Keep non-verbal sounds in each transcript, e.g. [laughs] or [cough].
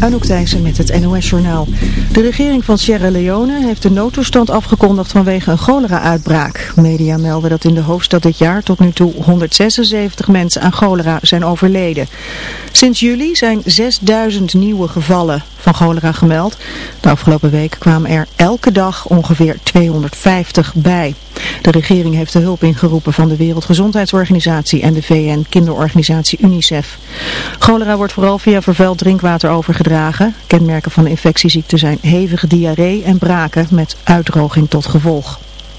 Anouk Thijssen met het NOS-journaal. De regering van Sierra Leone heeft de noodtoestand afgekondigd vanwege een cholera-uitbraak. Media melden dat in de hoofdstad dit jaar tot nu toe 176 mensen aan cholera zijn overleden. Sinds juli zijn 6000 nieuwe gevallen van cholera gemeld. De afgelopen week kwamen er elke dag ongeveer 250 bij. De regering heeft de hulp ingeroepen van de Wereldgezondheidsorganisatie en de VN-kinderorganisatie UNICEF. Cholera wordt vooral via vervuild drinkwater overgedragen. Kenmerken van de infectieziekte zijn hevige diarree en braken met uitdroging tot gevolg.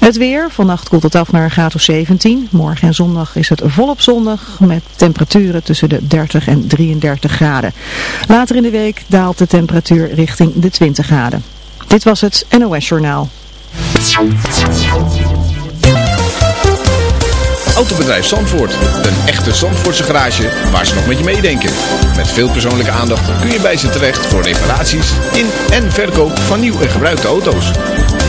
Het weer, vannacht koelt het af naar een graad of 17. Morgen en zondag is het volop zondag met temperaturen tussen de 30 en 33 graden. Later in de week daalt de temperatuur richting de 20 graden. Dit was het NOS Journaal. Autobedrijf Zandvoort. Een echte Zandvoortse garage waar ze nog met je meedenken. Met veel persoonlijke aandacht kun je bij ze terecht voor reparaties in en verkoop van nieuw en gebruikte auto's.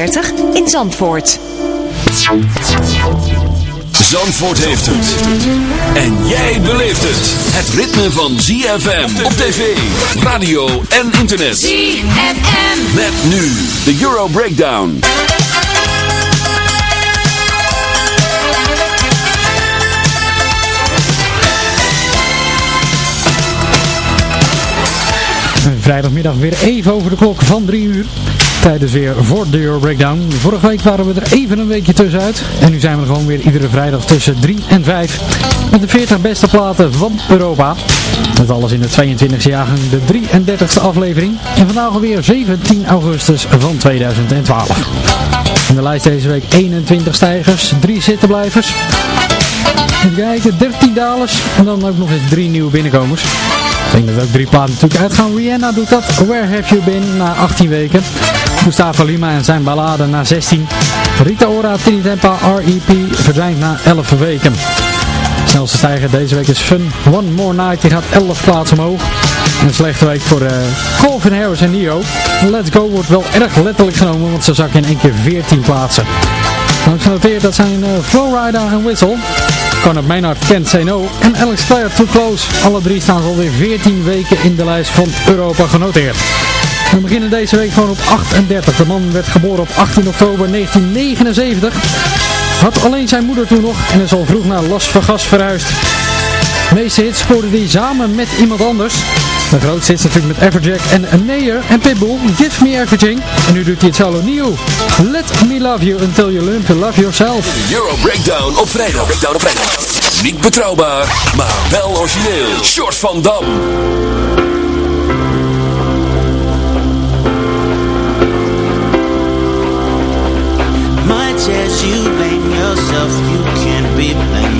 in Zandvoort. Zandvoort heeft het. En jij beleeft het. Het ritme van ZFM op tv, radio en internet. ZFM. Met nu de Euro Breakdown. Vrijdagmiddag weer even over de klok van 3 uur. Tijdens weer voor de Euro Breakdown. Vorige week waren we er even een weekje tussenuit. En nu zijn we er gewoon weer iedere vrijdag tussen 3 en 5. Met de 40 beste platen van Europa. Met alles in de 22e jaargang, de 33e aflevering. En vandaag alweer 17 augustus van 2012. In de lijst deze week 21 stijgers, 3 zittenblijvers. Even kijken, 13 dalers en dan ook nog eens 3 nieuwe binnenkomers. Ik denk dat ook drie platen natuurlijk uitgaan. Rihanna doet dat. Where Have You Been na 18 weken. Gustavo Lima en zijn ballade na 16. Rita Ora, Tempa, R.E.P. verdwijnt na 11 weken. De snelste stijger deze week is Fun One More Night. Die gaat 11 plaatsen omhoog. En een slechte week voor uh, Colvin Harris en Nio. Let's Go wordt wel erg letterlijk genomen, want ze zakken in één keer 14 plaatsen. Langs genoteerd dat zijn eh, Flowrider en Whistle. Conor Maynard, Kent Seno en Alex Clare Too Close. Alle drie staan alweer 14 weken in de lijst van Europa genoteerd. We beginnen deze week gewoon op 38. De man werd geboren op 18 oktober 1979. Had alleen zijn moeder toen nog en is al vroeg naar Las Vegas verhuisd. De meeste hits samen met iemand anders. De grootste is natuurlijk met Everjack en Mayer en Pitbull, Give Me Everything. En nu doet hij het solo nieuw. Let Me Love You Until You Learn To Love Yourself. Euro Breakdown op vrijdag. Breakdown vrijdag. Niet betrouwbaar, maar wel origineel. Short van Dam. Much as you blame yourself, you can't be.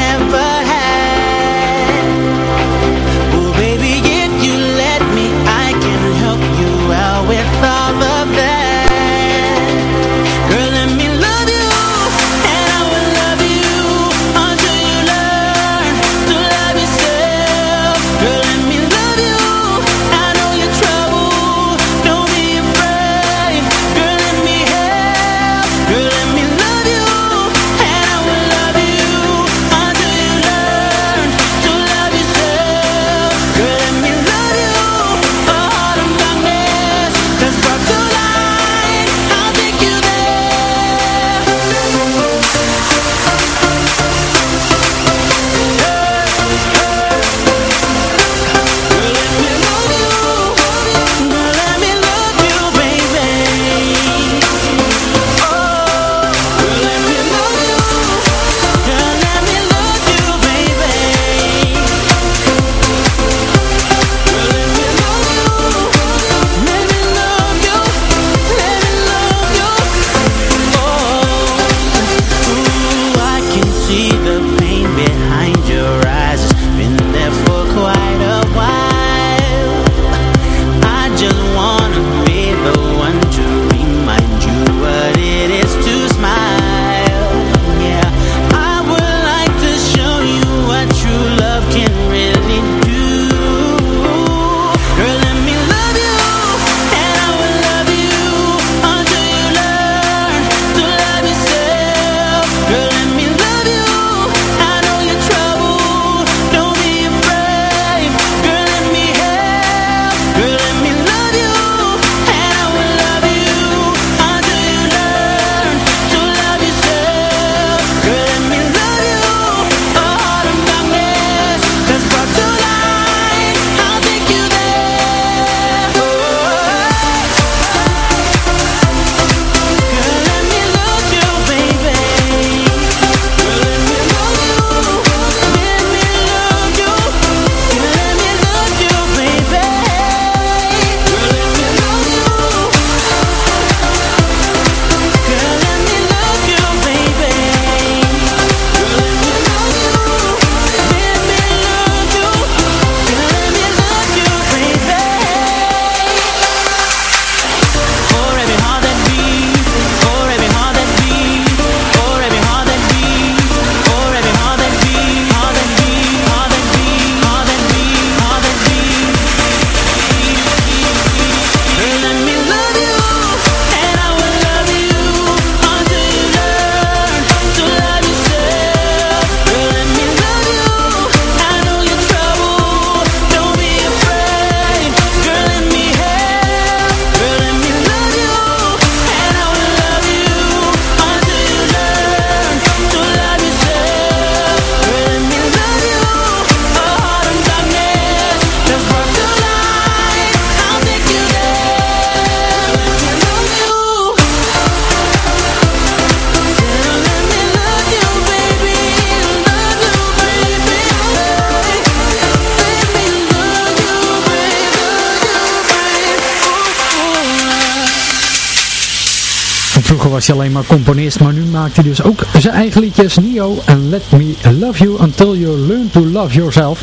Was hij alleen maar componist, maar nu maakt hij dus ook zijn eigen liedjes. Nio en Let Me Love You Until You Learn To Love Yourself.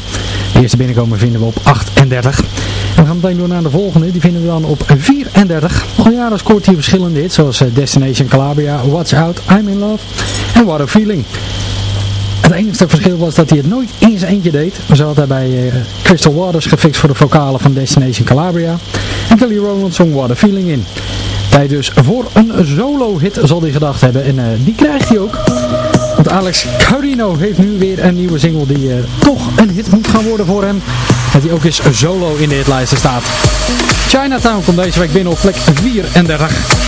De eerste binnenkomen vinden we op 38. En we gaan meteen door naar de volgende. Die vinden we dan op 34. Al jaren scoort hij verschillende hits, zoals eh, Destination Calabria, Watch Out, I'm In Love en What A Feeling. Het enige verschil was dat hij het nooit in zijn eentje deed. We had hij bij eh, Crystal Waters gefixt voor de vocalen van Destination Calabria. En Kelly Rowland zong What A Feeling in bij dus voor een solo-hit zal hij gedacht hebben. En eh, die krijgt hij ook. Want Alex Carino heeft nu weer een nieuwe single die eh, toch een hit moet gaan worden voor hem. Dat hij ook eens solo in de hitlijsten staat. Chinatown komt deze week binnen op plek 34.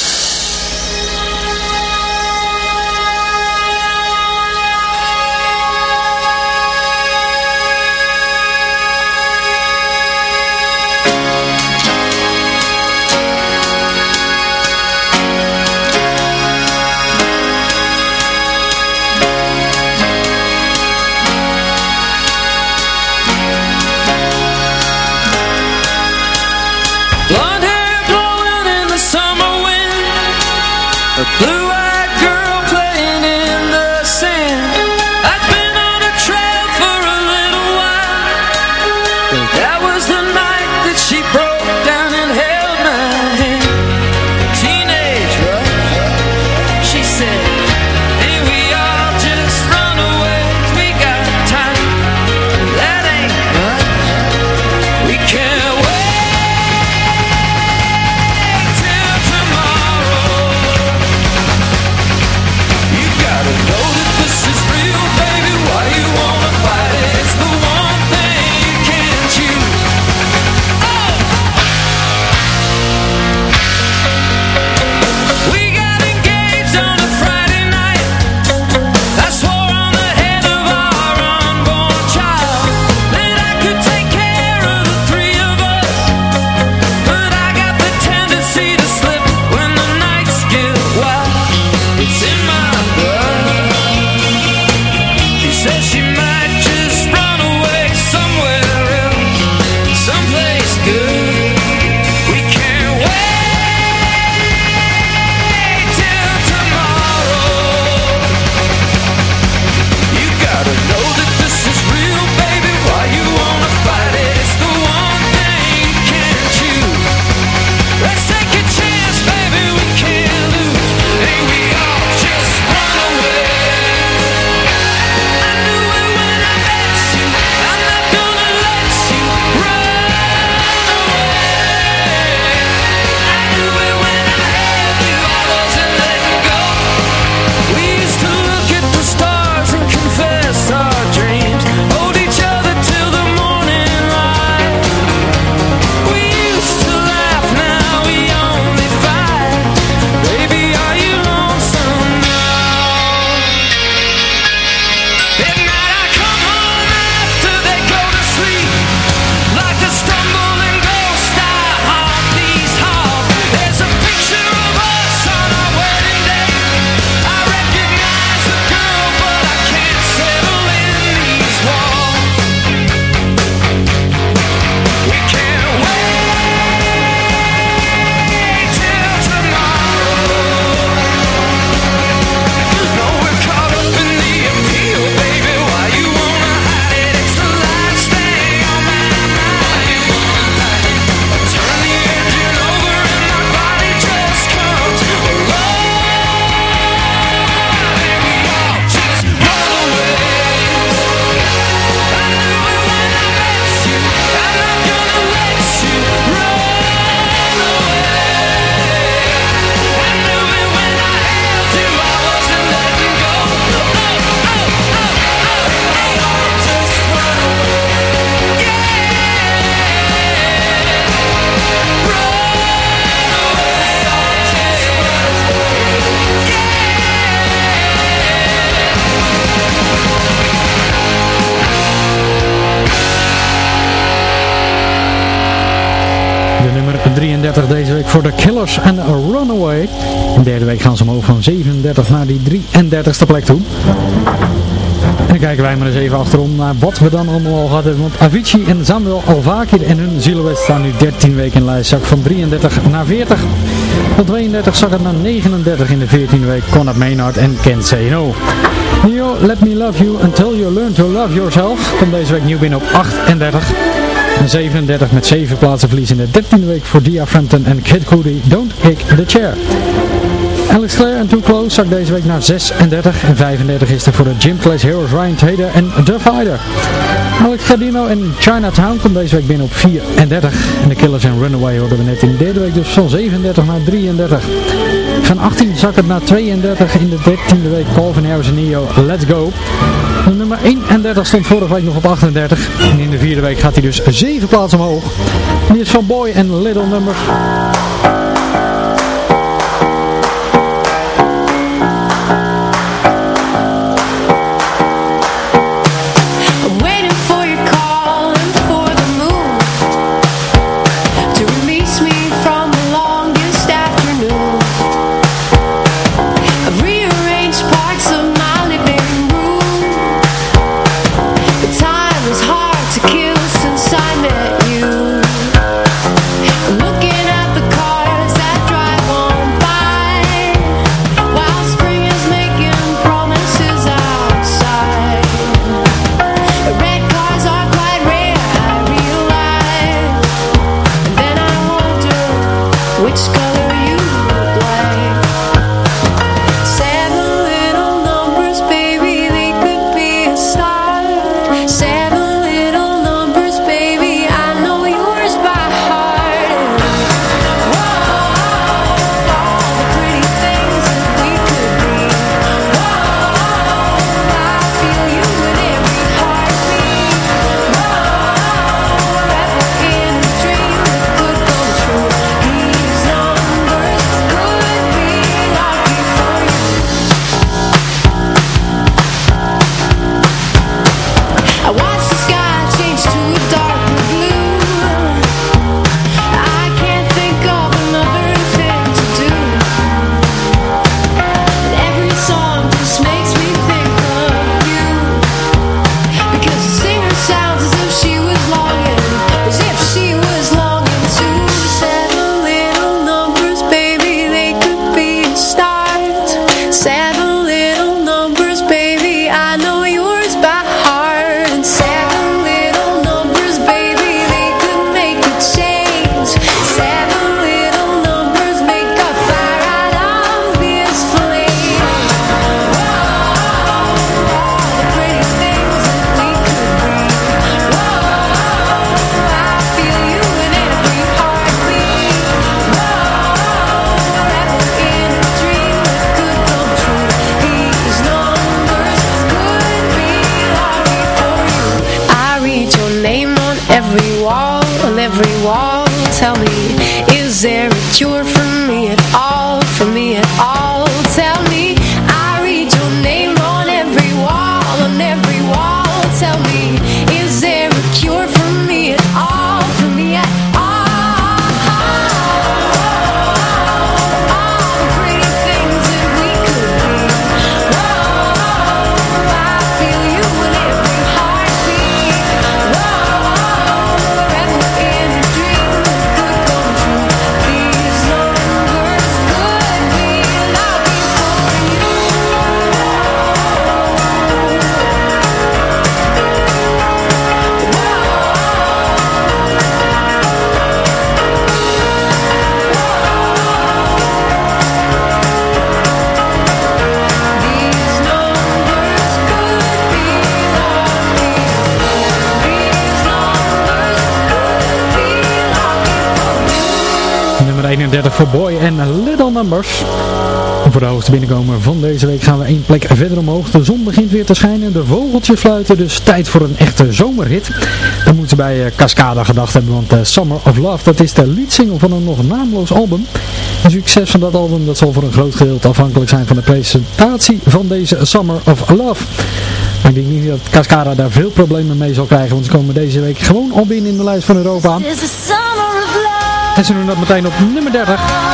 Voor de Killers en Runaway. In de derde week gaan ze omhoog van 37 naar die 33ste plek toe. En dan kijken wij maar eens even achterom naar wat we dan allemaal al gehad hebben. Want Avicii en Samuel Alvakir en hun silhouet staan nu 13 weken in de lijst. Zak van 33 naar 40. Van 32 zak het naar 39 in de 14e week. Conrad Maynard en Can't Say No. Neo, Let Me Love You Until You Learn To Love Yourself. Komt deze week nieuw binnen op 38. En 37 met 7 plaatsen verlies in de 13e week voor Dia Frampton en Kid Cudi. Don't Kick the Chair. Alex Clare en Too Close zakt deze week naar 36 en 35 is er voor de Gym Class Heroes Ryan Tader en The Fighter. Alex Cardino en Chinatown komt deze week binnen op 34 en de Killers en Runaway hoorden we net in de derde week dus van 37 naar 33. Van 18 zakt het naar 32 in de 13e week Calvin Harris en Neo Let's Go. De nummer 31 stond vorige week nog op 38 en in de vierde week gaat hij dus 7 plaatsen omhoog. Die is van Boy en Little Numbers. 30 voor Boy en Little Numbers. Voor de hoogste binnenkomen van deze week gaan we één plek verder omhoog. De zon begint weer te schijnen, de vogeltjes fluiten, dus tijd voor een echte zomerhit. Dan moeten bij eh, Cascada gedacht hebben, want eh, Summer of Love, dat is de leadsingle van een nog naamloos album. Het succes van dat album dat zal voor een groot gedeelte afhankelijk zijn van de presentatie van deze Summer of Love. Ik denk niet dat Cascada daar veel problemen mee zal krijgen, want ze komen deze week gewoon op binnen in de lijst van Europa. En ze doen dat meteen op nummer 30.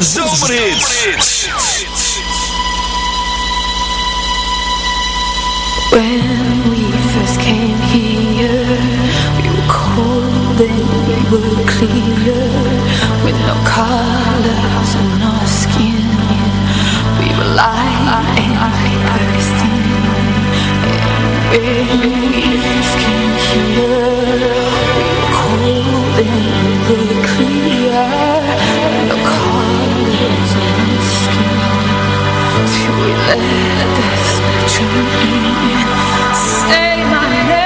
En Zomerhits. When we first came here, we were cold and we were clear, with no colors on our skin. We were light and bursting. And when we first came here, we were cold and we were clear, Say my name.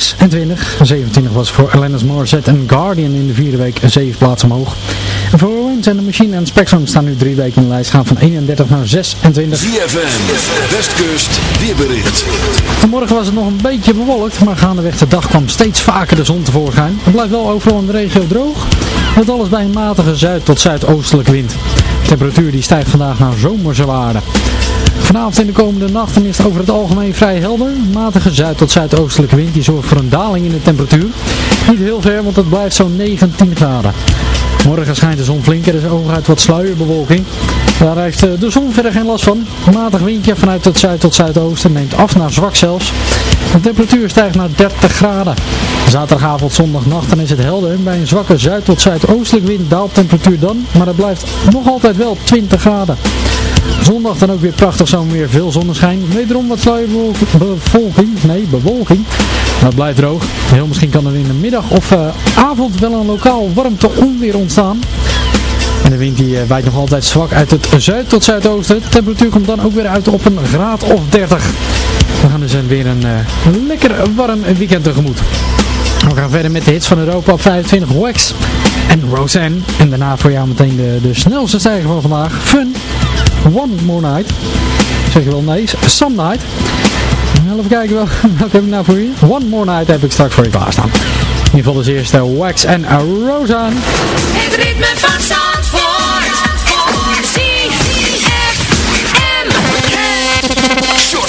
26. 27 was voor Alanis Morissette en Guardian in de vierde week 7 plaatsen omhoog. En voor Wind and the Machine en Spectrum staan nu drie weken in de lijst. Gaan van 31 naar 26. ZFM, Westkust, weerbericht. Vanmorgen was het nog een beetje bewolkt, maar gaandeweg de dag kwam steeds vaker de zon tevoorschijn. Het blijft wel overal in de regio droog, met alles bij een matige zuid- tot zuidoostelijke wind. De temperatuur die stijgt vandaag naar zomerse waarden. Vanavond en de komende nachten is het over het algemeen vrij helder. Matige zuid- tot zuidoostelijke wind die zorgt voor een daling in de temperatuur. Niet heel ver, want het blijft zo'n 19 graden. Morgen schijnt de zon flink, er is hooguit wat sluierbewolking. Daar heeft eh, de zon verder geen last van. Matig windje vanuit het zuid tot zuidoosten neemt af naar zwak zelfs. De temperatuur stijgt naar 30 graden. Zaterdagavond, zondagnacht dan is het helder. Bij een zwakke zuid tot zuidoostelijke wind daalt temperatuur dan. Maar het blijft nog altijd wel 20 graden. Zondag dan ook weer prachtig zomerweer, veel zonneschijn. Wederom wat sluierbevolking, nee bewolking. Het blijft droog. Heel misschien kan er in de middag of eh, avond wel een lokaal warmte onweer ontstaan. En de wind die eh, waait nog altijd zwak uit het zuid tot zuidoosten. De temperatuur komt dan ook weer uit op een graad of 30. We gaan dus weer een eh, lekker warm weekend tegemoet. We gaan verder met de hits van Europa op 25 Wax en Roseanne. En daarna voor jou meteen de, de snelste stijger van vandaag. Fun. One More Night. Zeg je wel nee, Some Night. Even kijken wel, [laughs] welke heb ik nou voor je? One More Night heb ik straks voor je klaarstaan. In ieder geval als eerste Wax en Roseanne. Het ritme van.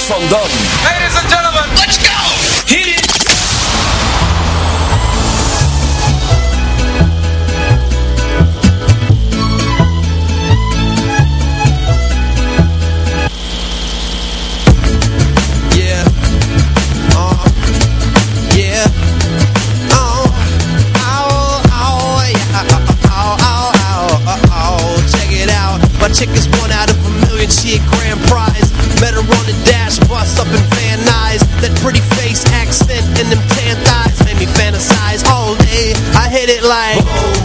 ZFM. Short van Dam. Ladies and gentlemen, let's go! Hit it! Yeah. Uh, yeah. Oh. Ow, ow, yeah. Ow, ow, ow, ow, ow. Check it out. My chick is one out of a million. She a grand prize. Met her on the dash bus up in Van Nuys. That pretty face, accent, and them tan thighs made me fantasize all day. I hit it like boom,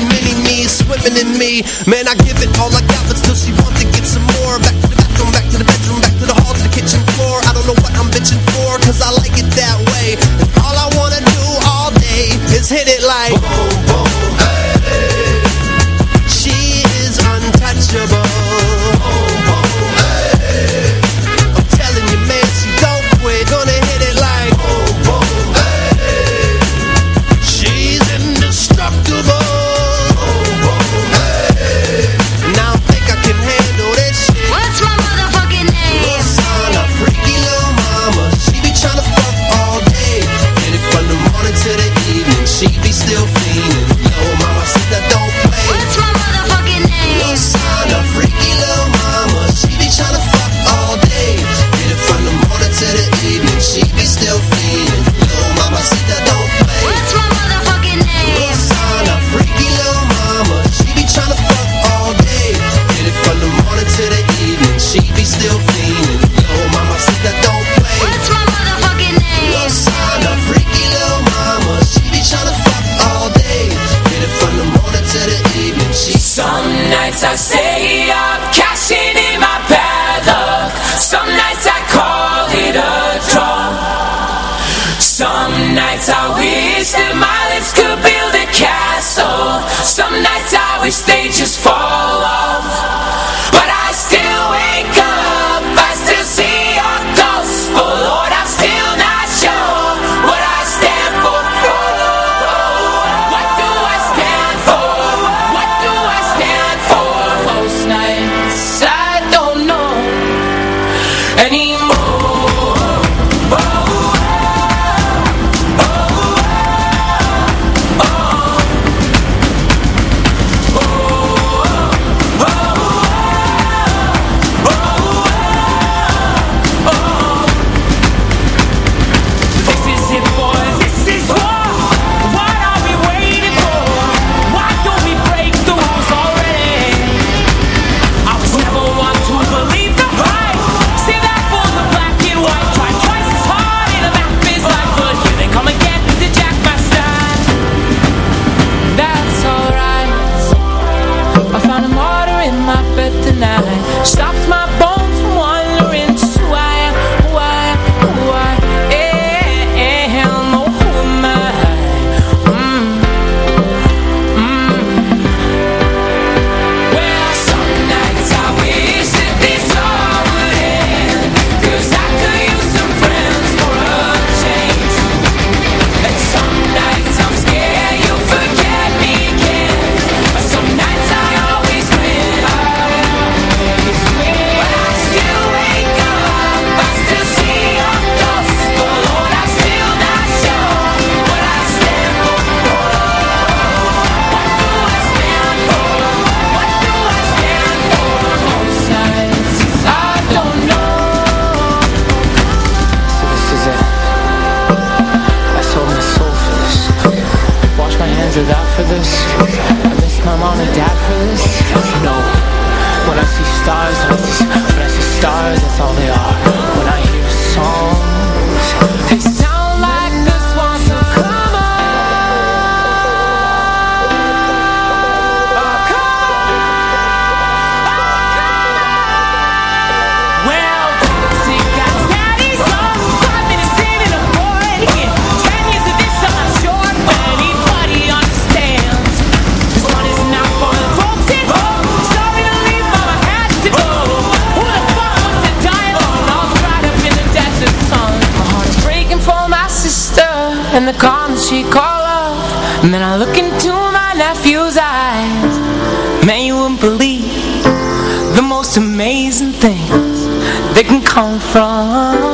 many mini swimming in me. Man, I give it all I got, but still she wants to get some more. Back to the bathroom, back to the bedroom, back to the hall, to the kitchen floor. I don't know what I'm bitching for, cause I like it and the calmness she called up. And then I look into my nephew's eyes. Man, you wouldn't believe The most amazing things That can come from.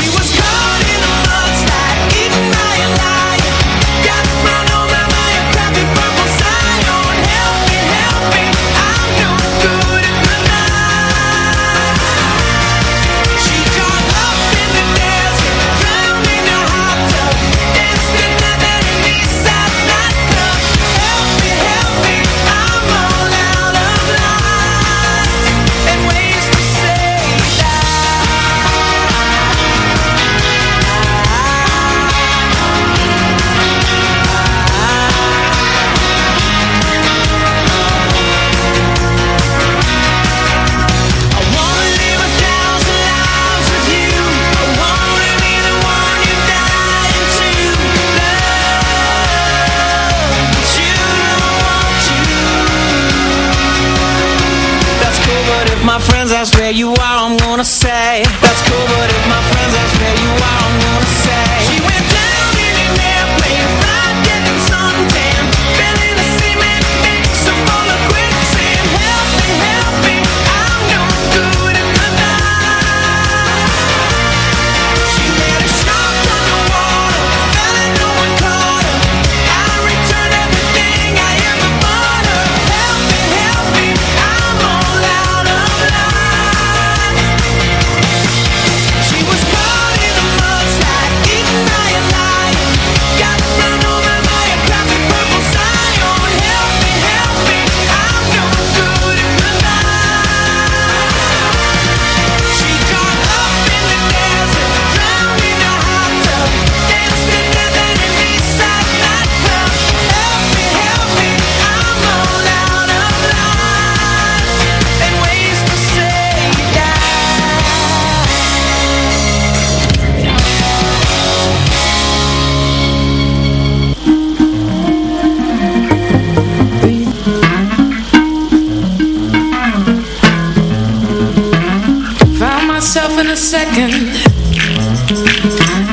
second.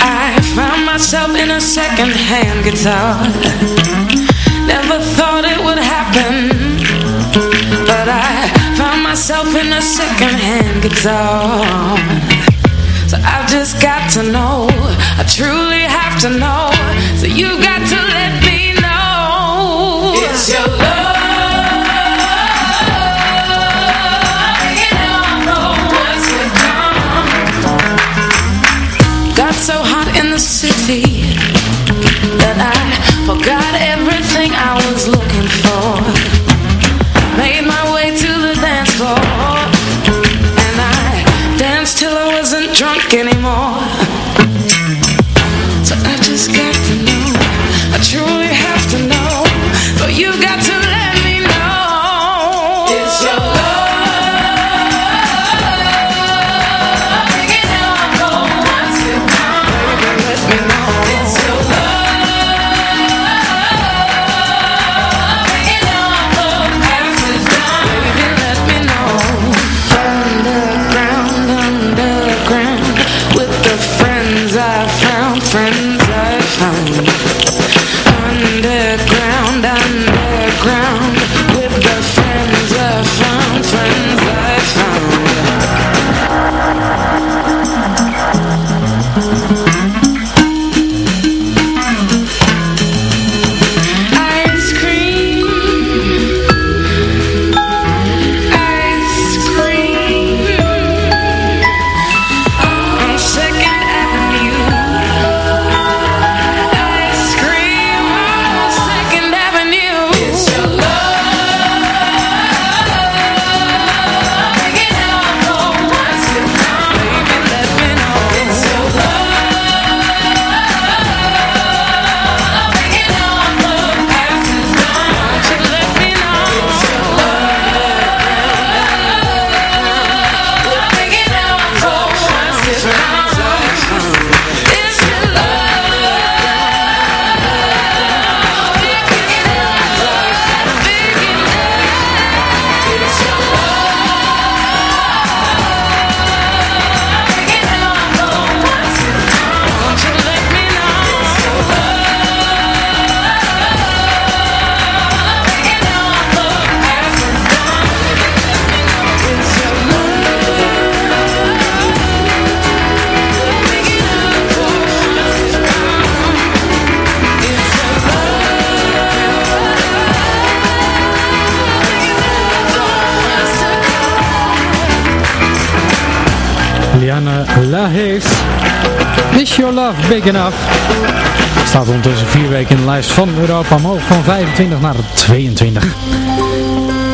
I found myself in a second-hand guitar. Never thought it would happen But I found myself in a second-hand guitar. So I've just got to know I truly have to know. So you got to let me Enough? Staat ondertussen vier weken in de lijst van Europa omhoog van 25 naar 22.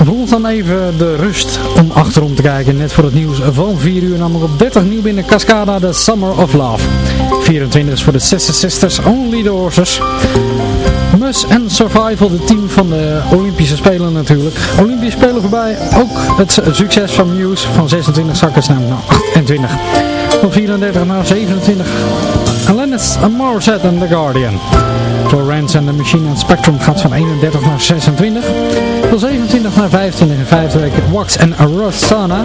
Voor ons dan even de rust om achterom te kijken. Net voor het nieuws van 4 uur. Namelijk op 30 nieuw binnen Cascada, The Summer of Love. 24 is voor de 66ers Only the Horses. Mus en Survival, de team van de Olympische Spelen natuurlijk. Olympische Spelen voorbij. Ook het succes van Muse van 26 zakken naar 28. Van 34 naar 27. Alanis Morissette en The Guardian. Florence and the Machine and Spectrum gaat van 31 naar 26. Van 27 naar 25 in vijfde week Wax en Rosanna.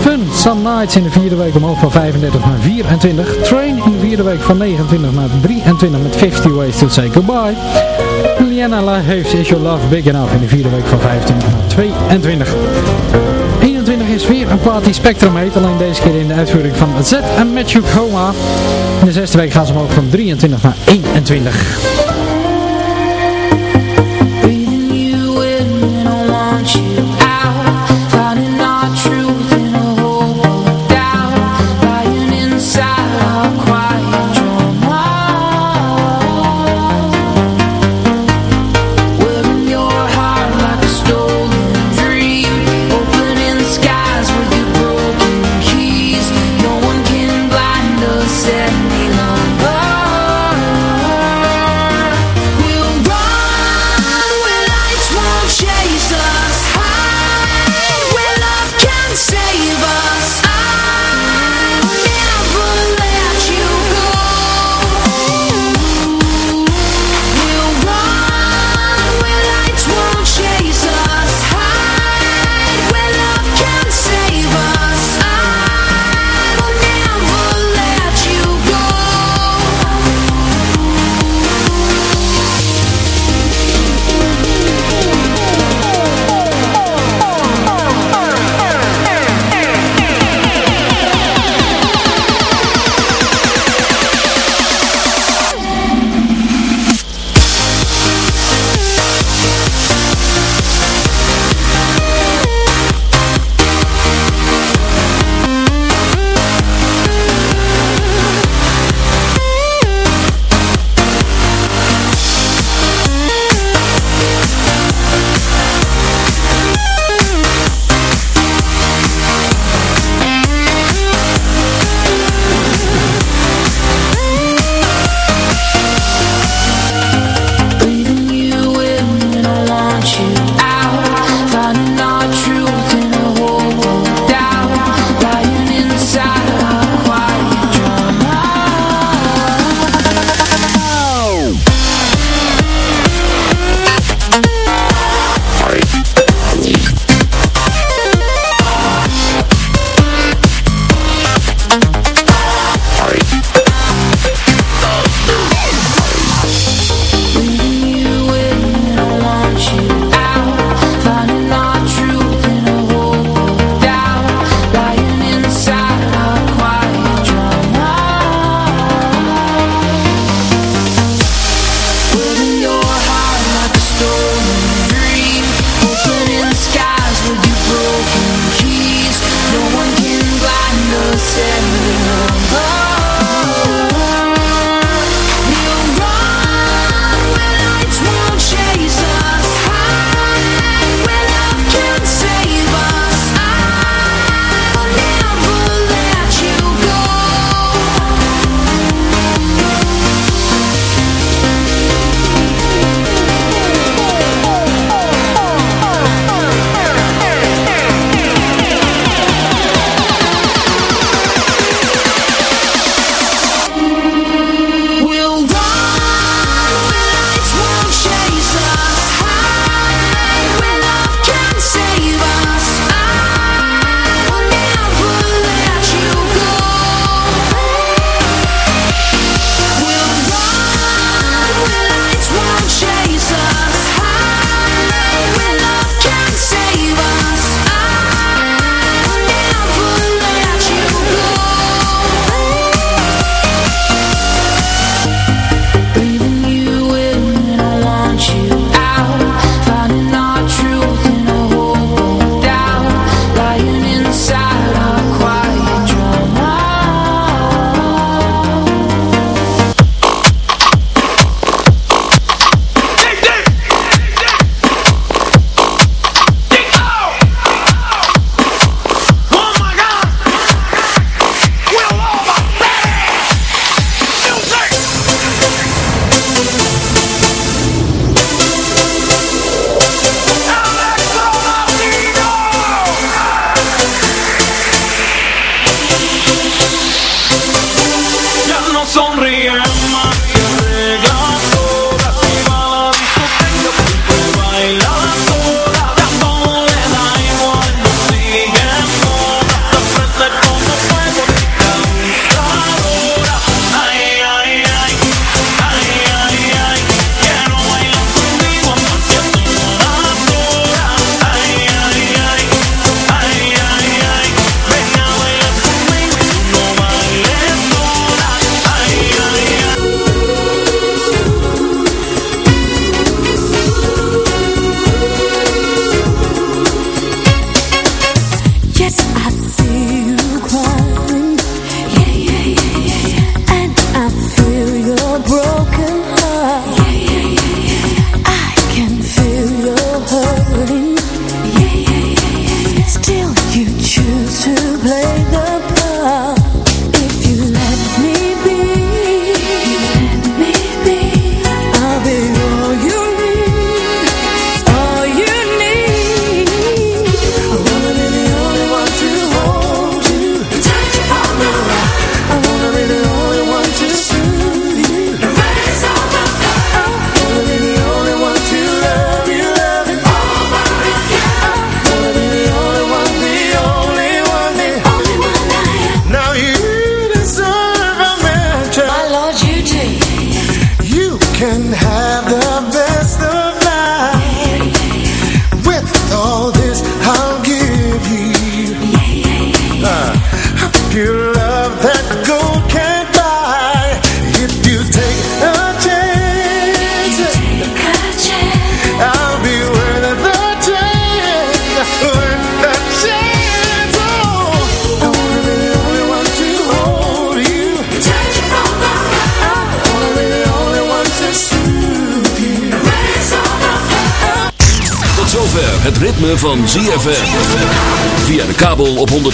Fun Some Nights in de vierde week omhoog van 35 naar 24. Train in de vierde week van 29 naar 23 met 50 Ways to Say Goodbye. Liana La heeft Is Your Love Big Enough in de vierde week van 25 naar 22. 21 is weer een plaat die Spectrum heet, alleen deze keer in de uitvoering van Z en Matthew Coma. In de zesde week gaan ze omhoog van 23 naar 21.